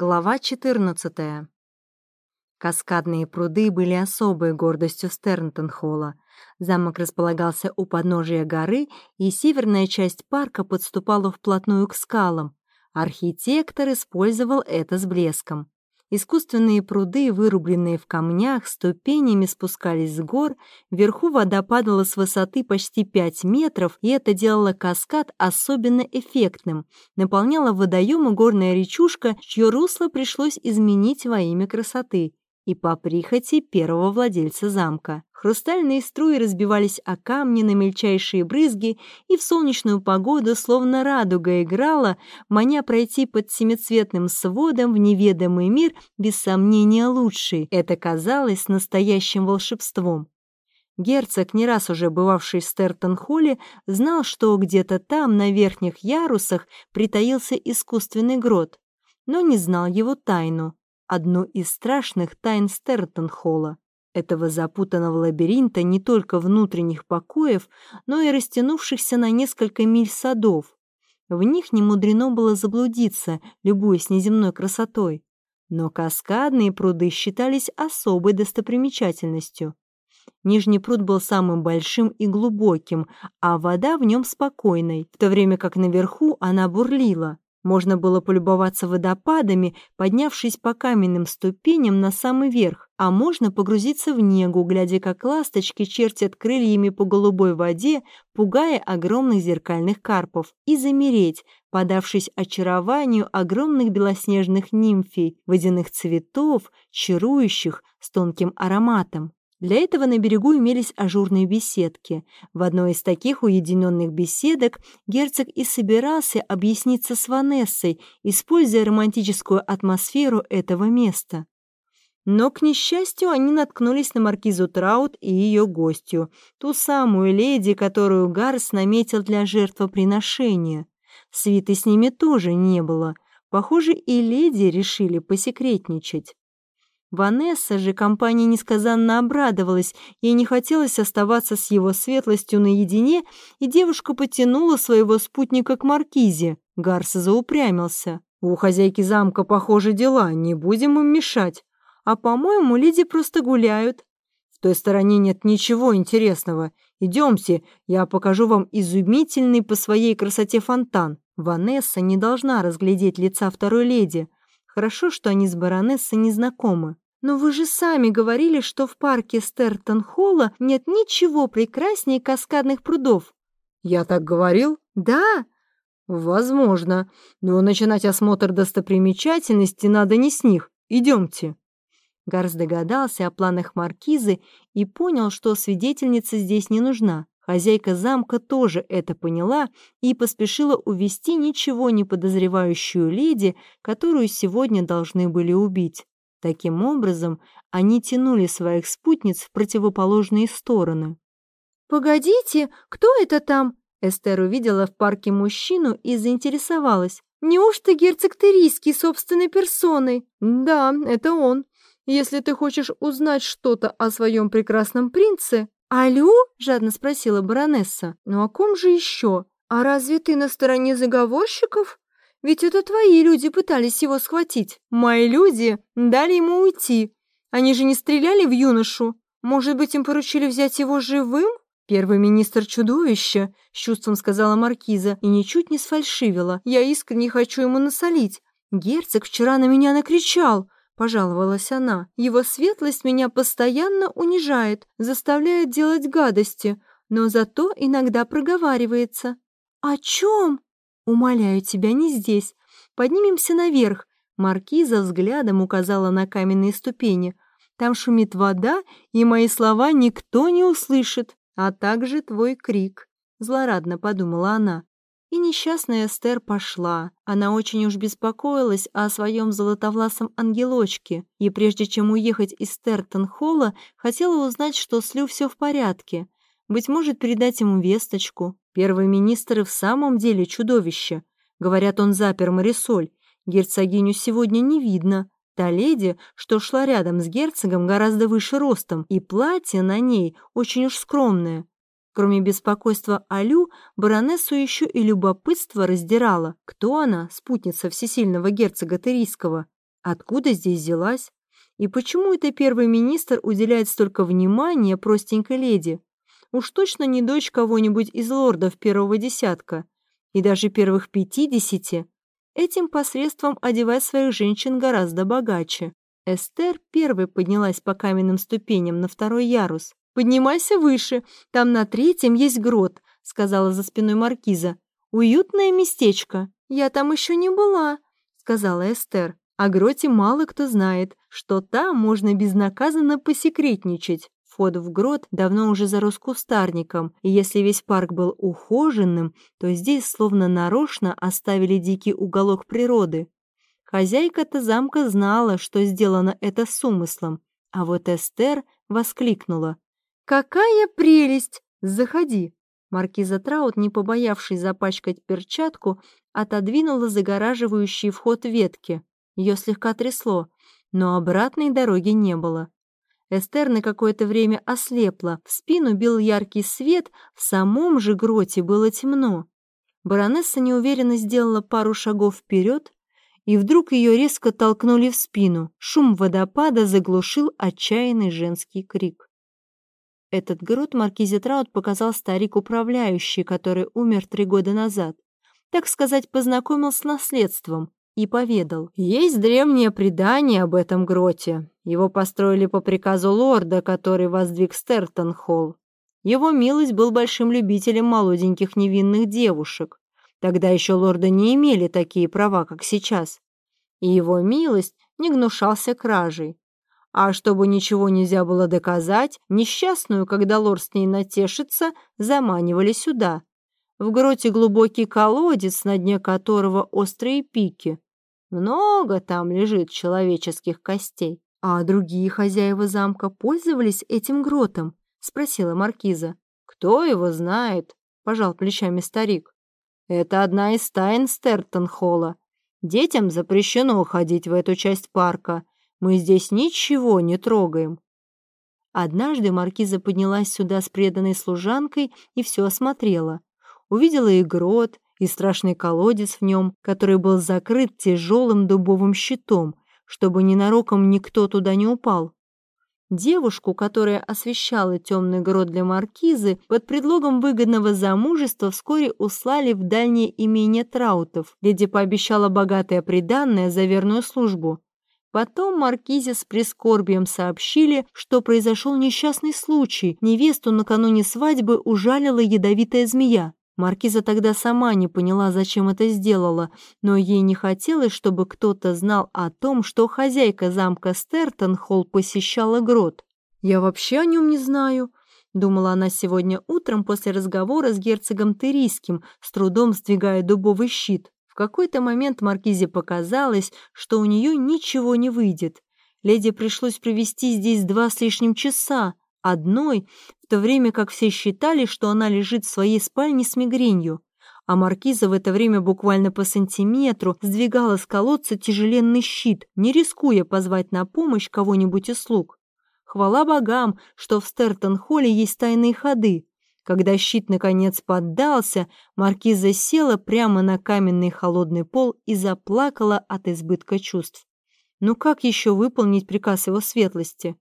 Глава 14. Каскадные пруды были особой гордостью Стернтон-холла. Замок располагался у подножия горы, и северная часть парка подступала вплотную к скалам. Архитектор использовал это с блеском. Искусственные пруды, вырубленные в камнях, ступенями спускались с гор, вверху вода падала с высоты почти 5 метров, и это делало каскад особенно эффектным. Наполняла водоемы горная речушка, чье русло пришлось изменить во имя красоты и по прихоти первого владельца замка. Хрустальные струи разбивались о камни на мельчайшие брызги, и в солнечную погоду словно радуга играла, маня пройти под семицветным сводом в неведомый мир без сомнения лучший. Это казалось настоящим волшебством. Герцог, не раз уже бывавший в Стертон-холле, знал, что где-то там, на верхних ярусах, притаился искусственный грот, но не знал его тайну одну из страшных тайн Стертон-холла, этого запутанного лабиринта не только внутренних покоев, но и растянувшихся на несколько миль садов. В них не мудрено было заблудиться, любуясь неземной красотой. Но каскадные пруды считались особой достопримечательностью. Нижний пруд был самым большим и глубоким, а вода в нем спокойной, в то время как наверху она бурлила. Можно было полюбоваться водопадами, поднявшись по каменным ступеням на самый верх, а можно погрузиться в негу, глядя, как ласточки чертят крыльями по голубой воде, пугая огромных зеркальных карпов, и замереть, подавшись очарованию огромных белоснежных нимфей, водяных цветов, чарующих с тонким ароматом. Для этого на берегу имелись ажурные беседки. В одной из таких уединенных беседок герцог и собирался объясниться с Ванессой, используя романтическую атмосферу этого места. Но, к несчастью, они наткнулись на маркизу Траут и ее гостью, ту самую леди, которую Гарс наметил для жертвоприношения. Свиты с ними тоже не было. Похоже, и леди решили посекретничать. Ванесса же компании несказанно обрадовалась, ей не хотелось оставаться с его светлостью наедине, и девушка потянула своего спутника к маркизе. Гарс заупрямился. «У хозяйки замка, похоже, дела, не будем им мешать. А, по-моему, леди просто гуляют. В той стороне нет ничего интересного. Идемте, я покажу вам изумительный по своей красоте фонтан». Ванесса не должна разглядеть лица второй леди, Хорошо, что они с баронессой не знакомы. Но вы же сами говорили, что в парке Стертон-Холла нет ничего прекраснее каскадных прудов. Я так говорил? Да. Возможно. Но начинать осмотр достопримечательности надо не с них. Идемте. Гарс догадался о планах маркизы и понял, что свидетельница здесь не нужна. Хозяйка замка тоже это поняла и поспешила увести ничего не подозревающую леди, которую сегодня должны были убить. Таким образом, они тянули своих спутниц в противоположные стороны. «Погодите, кто это там?» Эстер увидела в парке мужчину и заинтересовалась. «Неужто герцог Терийский собственной персоной?» «Да, это он. Если ты хочешь узнать что-то о своем прекрасном принце, «Алло?» — жадно спросила баронесса. «Ну о ком же еще? А разве ты на стороне заговорщиков? Ведь это твои люди пытались его схватить. Мои люди дали ему уйти. Они же не стреляли в юношу. Может быть, им поручили взять его живым?» «Первый министр чудовища», — с чувством сказала маркиза, и ничуть не сфальшивила. «Я искренне хочу ему насолить. Герцог вчера на меня накричал пожаловалась она. «Его светлость меня постоянно унижает, заставляет делать гадости, но зато иногда проговаривается». «О чем?» «Умоляю тебя, не здесь. Поднимемся наверх». Маркиза взглядом указала на каменные ступени. «Там шумит вода, и мои слова никто не услышит, а также твой крик», — злорадно подумала она. И несчастная Эстер пошла. Она очень уж беспокоилась о своем золотовласом ангелочке, и прежде чем уехать из Стертон-холла, хотела узнать, что с Лю все в порядке. Быть может, передать ему весточку. Первый министр и в самом деле чудовище. Говорят, он запер Марисоль. Герцогиню сегодня не видно. Та леди, что шла рядом с герцогом, гораздо выше ростом, и платье на ней очень уж скромное. Кроме беспокойства Алю, баронессу еще и любопытство раздирало. Кто она, спутница всесильного герцога Терийского? Откуда здесь взялась? И почему это первый министр уделяет столько внимания простенькой леди? Уж точно не дочь кого-нибудь из лордов первого десятка и даже первых пятидесяти. Этим посредством одевать своих женщин гораздо богаче. Эстер первой поднялась по каменным ступеням на второй ярус. «Поднимайся выше, там на третьем есть грот», — сказала за спиной маркиза. «Уютное местечко. Я там еще не была», — сказала Эстер. О гроте мало кто знает, что там можно безнаказанно посекретничать. Вход в грот давно уже зарос кустарником, и если весь парк был ухоженным, то здесь словно нарочно оставили дикий уголок природы. Хозяйка-то замка знала, что сделано это с умыслом, а вот Эстер воскликнула. «Какая прелесть! Заходи!» Маркиза Траут, не побоявшись запачкать перчатку, отодвинула загораживающий вход ветки. Ее слегка трясло, но обратной дороги не было. Эстер на какое-то время ослепла, в спину бил яркий свет, в самом же гроте было темно. Баронесса неуверенно сделала пару шагов вперед, и вдруг ее резко толкнули в спину. Шум водопада заглушил отчаянный женский крик. Этот грот маркизе Траут показал старик-управляющий, который умер три года назад. Так сказать, познакомил с наследством, и поведал. Есть древнее предание об этом гроте. Его построили по приказу лорда, который воздвиг Стертон-холл. Его милость был большим любителем молоденьких невинных девушек. Тогда еще лорды не имели такие права, как сейчас. И его милость не гнушался кражей. А чтобы ничего нельзя было доказать, несчастную, когда лорд с ней натешится, заманивали сюда. В гроте глубокий колодец, на дне которого острые пики. Много там лежит человеческих костей. А другие хозяева замка пользовались этим гротом? Спросила маркиза. Кто его знает? Пожал плечами старик. Это одна из тайн Стертон-холла. Детям запрещено ходить в эту часть парка. Мы здесь ничего не трогаем. Однажды маркиза поднялась сюда с преданной служанкой и все осмотрела. Увидела и грот, и страшный колодец в нем, который был закрыт тяжелым дубовым щитом, чтобы ненароком никто туда не упал. Девушку, которая освещала темный грот для маркизы, под предлогом выгодного замужества вскоре услали в дальнее имение Траутов, где пообещала богатое приданное за верную службу. Потом маркизе с прискорбием сообщили, что произошел несчастный случай. Невесту накануне свадьбы ужалила ядовитая змея. Маркиза тогда сама не поняла, зачем это сделала, но ей не хотелось, чтобы кто-то знал о том, что хозяйка замка Стертон-Холл посещала грот. «Я вообще о нем не знаю», — думала она сегодня утром после разговора с герцогом Терийским, с трудом сдвигая дубовый щит. Какой-то момент Маркизе показалось, что у нее ничего не выйдет. Леди пришлось провести здесь два с лишним часа, одной, в то время как все считали, что она лежит в своей спальне с мигренью, а маркиза в это время буквально по сантиметру сдвигала с колодца тяжеленный щит, не рискуя позвать на помощь кого-нибудь из слуг. Хвала богам, что в Стертон-холле есть тайные ходы. Когда щит наконец поддался, маркиза села прямо на каменный холодный пол и заплакала от избытка чувств. Ну как еще выполнить приказ его светлости?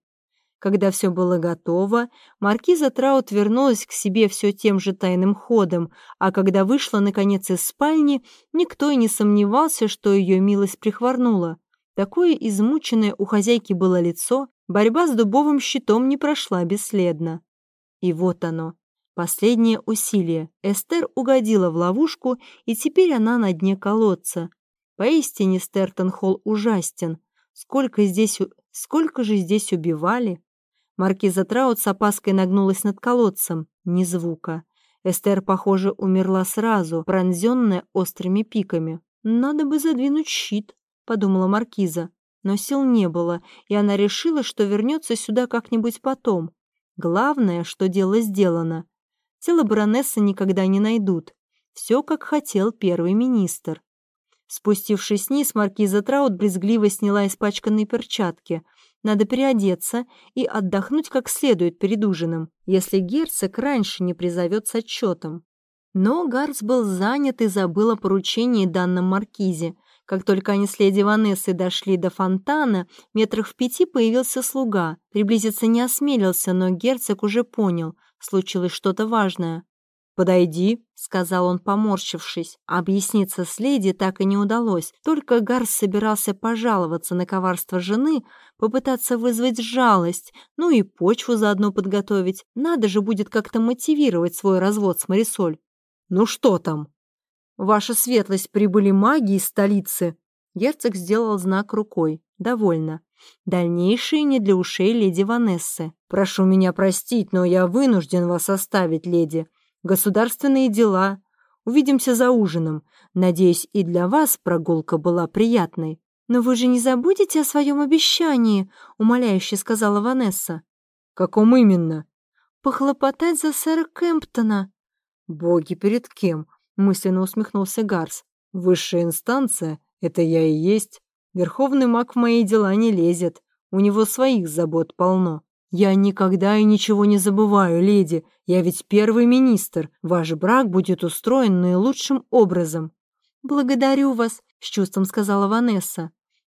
Когда все было готово, маркиза Траут вернулась к себе все тем же тайным ходом, а когда вышла, наконец, из спальни, никто и не сомневался, что ее милость прихворнула. Такое измученное у хозяйки было лицо, борьба с дубовым щитом не прошла бесследно. И вот оно, последнее усилие. Эстер угодила в ловушку, и теперь она на дне колодца. Поистине Стертон-Холл ужастен. Сколько здесь, сколько же здесь убивали? Маркиза Траут с опаской нагнулась над колодцем. Ни звука. Эстер, похоже, умерла сразу, пронзенная острыми пиками. «Надо бы задвинуть щит», — подумала Маркиза. Но сил не было, и она решила, что вернется сюда как-нибудь потом. Главное, что дело сделано. Тело баронессы никогда не найдут. Все, как хотел первый министр. Спустившись вниз, маркиза Траут брезгливо сняла испачканные перчатки — надо переодеться и отдохнуть как следует перед ужином, если герцог раньше не призовет с отчетом. Но Гарс был занят и забыл о поручении данном маркизе. Как только они с леди Ванессой дошли до фонтана, метрах в пяти появился слуга. Приблизиться не осмелился, но герцог уже понял, случилось что-то важное. «Подойди», — сказал он, поморщившись. Объясниться с леди так и не удалось. Только Гарс собирался пожаловаться на коварство жены, попытаться вызвать жалость, ну и почву заодно подготовить. Надо же будет как-то мотивировать свой развод с Марисоль. «Ну что там?» «Ваша светлость, прибыли маги из столицы». Герцог сделал знак рукой. «Довольно. Дальнейшие не для ушей леди Ванессы. Прошу меня простить, но я вынужден вас оставить, леди государственные дела. Увидимся за ужином. Надеюсь, и для вас прогулка была приятной. Но вы же не забудете о своем обещании, умоляюще сказала Ванесса. Каком именно? Похлопотать за сэра Кемптона. Боги перед кем? мысленно усмехнулся Гарс. Высшая инстанция — это я и есть. Верховный маг в мои дела не лезет. У него своих забот полно. «Я никогда и ничего не забываю, леди. Я ведь первый министр. Ваш брак будет устроен наилучшим образом». «Благодарю вас», — с чувством сказала Ванесса.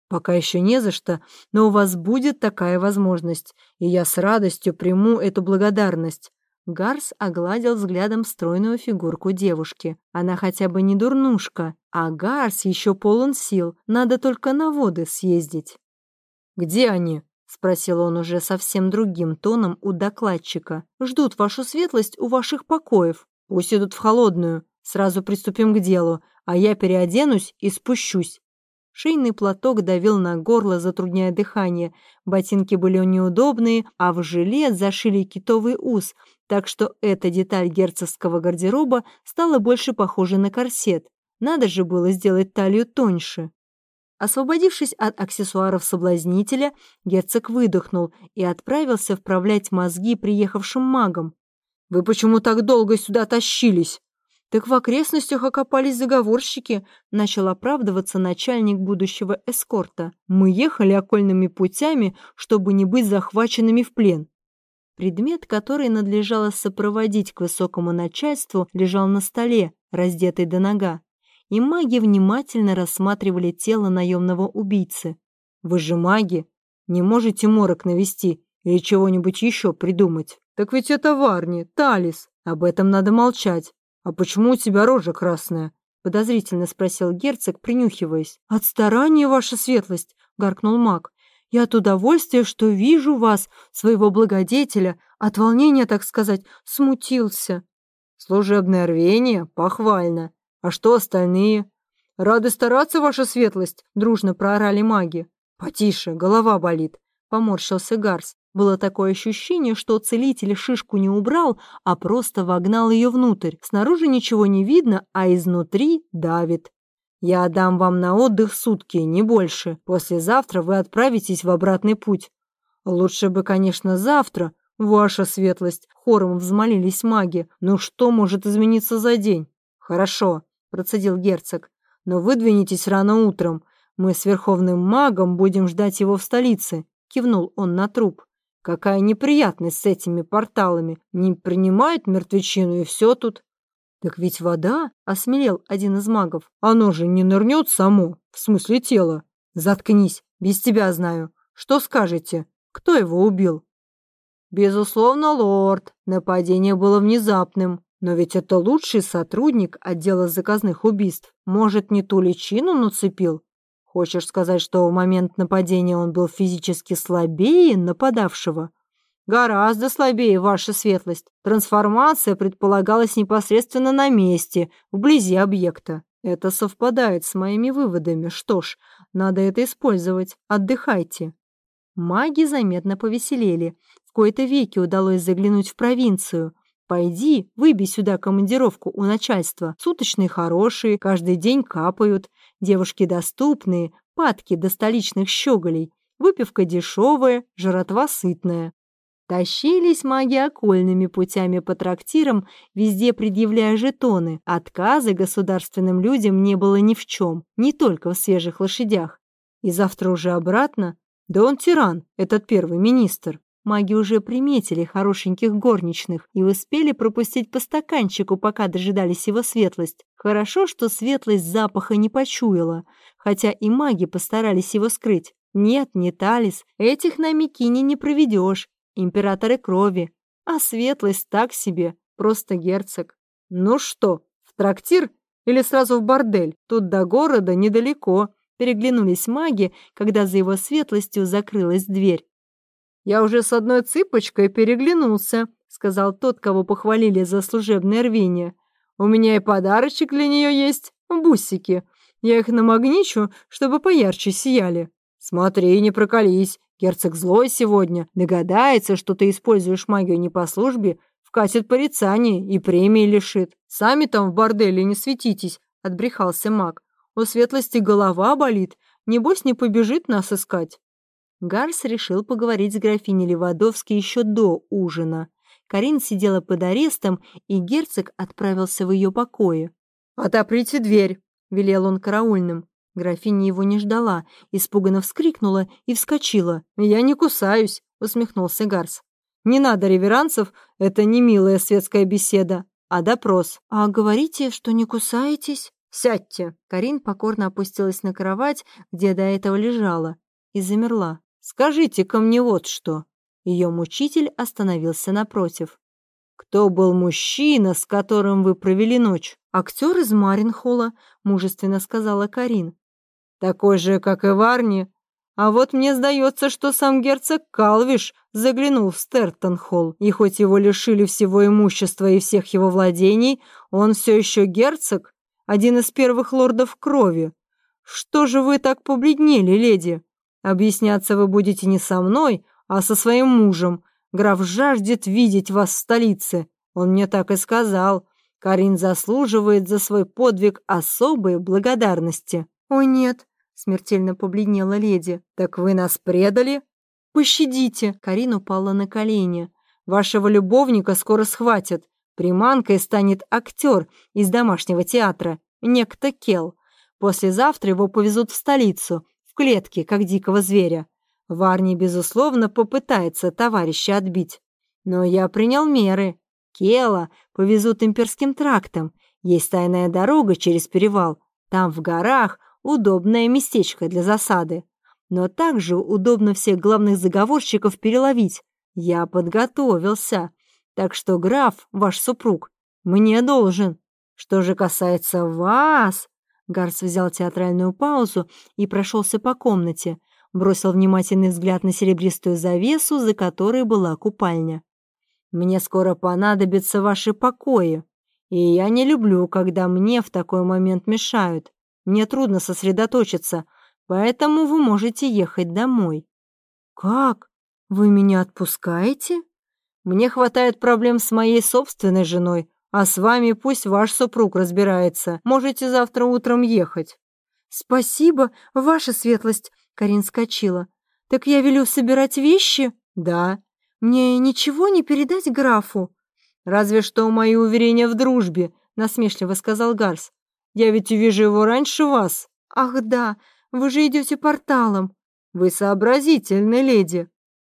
«Пока еще не за что, но у вас будет такая возможность, и я с радостью приму эту благодарность». Гарс огладил взглядом стройную фигурку девушки. Она хотя бы не дурнушка, а Гарс еще полон сил, надо только на воды съездить. «Где они?» — спросил он уже совсем другим тоном у докладчика. «Ждут вашу светлость у ваших покоев. Пусть идут в холодную. Сразу приступим к делу, а я переоденусь и спущусь». Шейный платок давил на горло, затрудняя дыхание. Ботинки были неудобные, а в жилет зашили китовый ус, так что эта деталь герцогского гардероба стала больше похожа на корсет. Надо же было сделать талию тоньше. Освободившись от аксессуаров соблазнителя, герцог выдохнул и отправился вправлять мозги приехавшим магам. «Вы почему так долго сюда тащились?» «Так в окрестностях окопались заговорщики», — начал оправдываться начальник будущего эскорта. «Мы ехали окольными путями, чтобы не быть захваченными в плен». Предмет, который надлежало сопроводить к высокому начальству, лежал на столе, раздетый до нога и маги внимательно рассматривали тело наемного убийцы. «Вы же маги, не можете морок навести или чего-нибудь еще придумать. Так ведь это Варни, Талис, об этом надо молчать. А почему у тебя рожа красная?» подозрительно спросил герцог, принюхиваясь. «От старания, ваша светлость!» — гаркнул маг. «Я от удовольствия, что вижу вас, своего благодетеля, от волнения, так сказать, смутился». «Служебное рвение? Похвально. А что остальные? Рады стараться, ваша светлость, дружно проорали маги. Потише, голова болит, поморщился Гарс. Было такое ощущение, что целитель шишку не убрал, а просто вогнал ее внутрь. Снаружи ничего не видно, а изнутри давит. Я дам вам на отдых сутки, не больше. Послезавтра вы отправитесь в обратный путь. Лучше бы, конечно, завтра. Ваша светлость, хором взмолились маги. Но что может измениться за день? Хорошо, процедил герцог. «Но выдвинетесь рано утром. Мы с верховным магом будем ждать его в столице», — кивнул он на труп. «Какая неприятность с этими порталами. Не принимают мертвечину, и все тут». «Так ведь вода», — осмелел один из магов. «Оно же не нырнет само, в смысле тела. Заткнись, без тебя знаю. Что скажете? Кто его убил?» «Безусловно, лорд. Нападение было внезапным. Но ведь это лучший сотрудник отдела заказных убийств. Может, не ту личину нацепил? Хочешь сказать, что в момент нападения он был физически слабее нападавшего? Гораздо слабее, ваша светлость. Трансформация предполагалась непосредственно на месте, вблизи объекта. Это совпадает с моими выводами. Что ж, надо это использовать. Отдыхайте. Маги заметно повеселели. В кои-то веки удалось заглянуть в провинцию – Пойди, выбей сюда командировку у начальства. Суточные хорошие, каждый день капают. Девушки доступные, падки до столичных щеголей. Выпивка дешевая, жратва сытная. Тащились маги окольными путями по трактирам, везде предъявляя жетоны. Отказы государственным людям не было ни в чем, не только в свежих лошадях. И завтра уже обратно? Да он тиран, этот первый министр. Маги уже приметили хорошеньких горничных и успели пропустить по стаканчику, пока дожидались его светлость. Хорошо, что светлость запаха не почуяла, хотя и маги постарались его скрыть. Нет, не Талис, этих на Микине не проведешь, императоры крови. А светлость так себе, просто герцог. Ну что, в трактир или сразу в бордель? Тут до города недалеко. Переглянулись маги, когда за его светлостью закрылась дверь. «Я уже с одной цыпочкой переглянулся», — сказал тот, кого похвалили за служебное рвение. «У меня и подарочек для нее есть, бусики. Я их намагничу, чтобы поярче сияли». «Смотри, не проколись. Герцог злой сегодня. Догадается, что ты используешь магию не по службе, вкатит порицание и премии лишит. Сами там в борделе не светитесь», — отбрехался маг. У светлости голова болит, небось не побежит нас искать». Гарс решил поговорить с графиней Левадовской еще до ужина. Карин сидела под арестом, и герцог отправился в ее покое. «Отоприте дверь!» — велел он караульным. Графиня его не ждала, испуганно вскрикнула и вскочила. «Я не кусаюсь!» — усмехнулся Гарс. «Не надо реверансов, это не милая светская беседа, а допрос». «А говорите, что не кусаетесь?» «Сядьте!» Карин покорно опустилась на кровать, где до этого лежала, и замерла. «Скажите-ка мне вот что!» Ее мучитель остановился напротив. «Кто был мужчина, с которым вы провели ночь?» «Актер из Маринхола», — мужественно сказала Карин. «Такой же, как и Варни. А вот мне сдается, что сам герцог Калвиш заглянул в Стертон-холл, и хоть его лишили всего имущества и всех его владений, он все еще герцог один из первых лордов крови. Что же вы так побледнели, леди? Объясняться вы будете не со мной, а со своим мужем. Граф жаждет видеть вас в столице. Он мне так и сказал. Карин заслуживает за свой подвиг особой благодарности». «О нет», — смертельно побледнела леди. «Так вы нас предали?» «Пощадите!» — Карин упала на колени. «Вашего любовника скоро схватят. Приманкой станет актер из домашнего театра, некто Кел. Послезавтра его повезут в столицу, клетке, как дикого зверя. Варни, безусловно, попытается товарища отбить. Но я принял меры. Кела повезут имперским трактом. Есть тайная дорога через перевал. Там в горах удобное местечко для засады. Но также удобно всех главных заговорщиков переловить. Я подготовился. Так что граф, ваш супруг, мне должен. Что же касается вас...» Гарс взял театральную паузу и прошелся по комнате, бросил внимательный взгляд на серебристую завесу, за которой была купальня. «Мне скоро понадобятся ваши покои, и я не люблю, когда мне в такой момент мешают. Мне трудно сосредоточиться, поэтому вы можете ехать домой». «Как? Вы меня отпускаете?» Мне хватает проблем с моей собственной женой, а с вами пусть ваш супруг разбирается. Можете завтра утром ехать». «Спасибо, ваша светлость», — Карин скочила. «Так я велю собирать вещи?» «Да». «Мне ничего не передать графу?» «Разве что мои уверения в дружбе», — насмешливо сказал Гарс. «Я ведь увижу его раньше вас». «Ах да, вы же идете порталом». «Вы сообразительны, леди».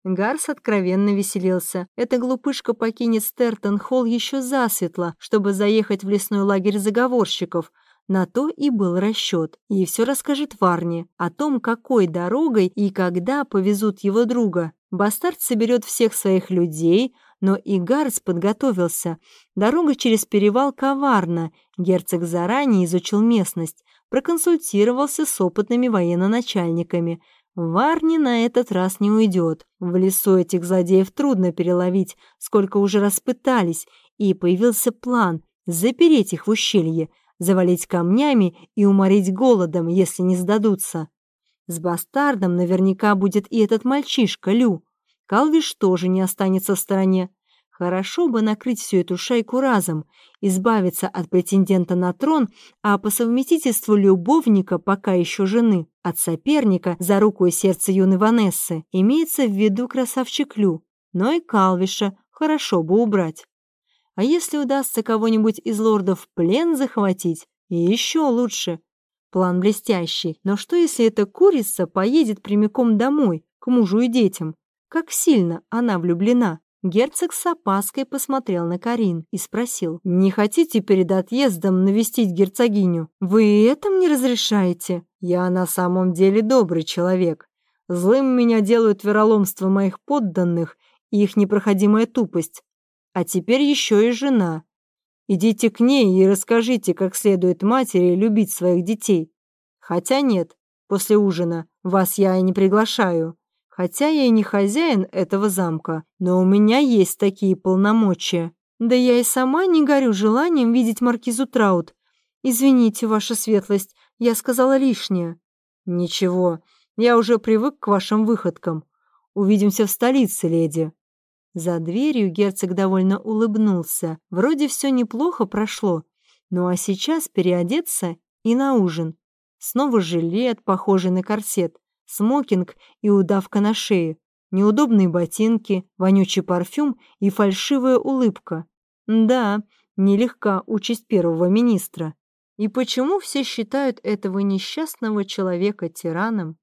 Гарс откровенно веселился. Эта глупышка покинет Стертон-Холл еще засветло, чтобы заехать в лесной лагерь заговорщиков. На то и был расчет. И все расскажет Варне о том, какой дорогой и когда повезут его друга. Бастард соберет всех своих людей, но и Гарс подготовился. Дорога через перевал коварна. Герцог заранее изучил местность, проконсультировался с опытными военно-начальниками – Варни на этот раз не уйдет. В лесу этих злодеев трудно переловить, сколько уже раз пытались, и появился план запереть их в ущелье, завалить камнями и уморить голодом, если не сдадутся. С бастардом наверняка будет и этот мальчишка Лю. Калвиш тоже не останется в стороне. Хорошо бы накрыть всю эту шайку разом, избавиться от претендента на трон, а по совместительству любовника пока еще жены, от соперника за руку и сердце юной Ванессы, имеется в виду красавчик Лю, но и Калвиша хорошо бы убрать. А если удастся кого-нибудь из лордов в плен захватить, еще лучше. План блестящий, но что если эта курица поедет прямиком домой, к мужу и детям? как сильно она влюблена. Герцог с опаской посмотрел на Карин и спросил, «Не хотите перед отъездом навестить герцогиню? Вы это мне разрешаете? Я на самом деле добрый человек. Злым меня делают вероломство моих подданных и их непроходимая тупость. А теперь еще и жена. Идите к ней и расскажите, как следует матери любить своих детей. Хотя нет, после ужина вас я и не приглашаю. Хотя я и не хозяин этого замка, но у меня есть такие полномочия. Да я и сама не горю желанием видеть маркизу Траут. Извините, ваша светлость, я сказала лишнее. Ничего, я уже привык к вашим выходкам. Увидимся в столице, леди. За дверью герцог довольно улыбнулся. Вроде все неплохо прошло. Ну а сейчас переодеться и на ужин. Снова жилет, похожий на корсет смокинг и удавка на шее, неудобные ботинки, вонючий парфюм и фальшивая улыбка. Да, нелегка участь первого министра. И почему все считают этого несчастного человека тираном?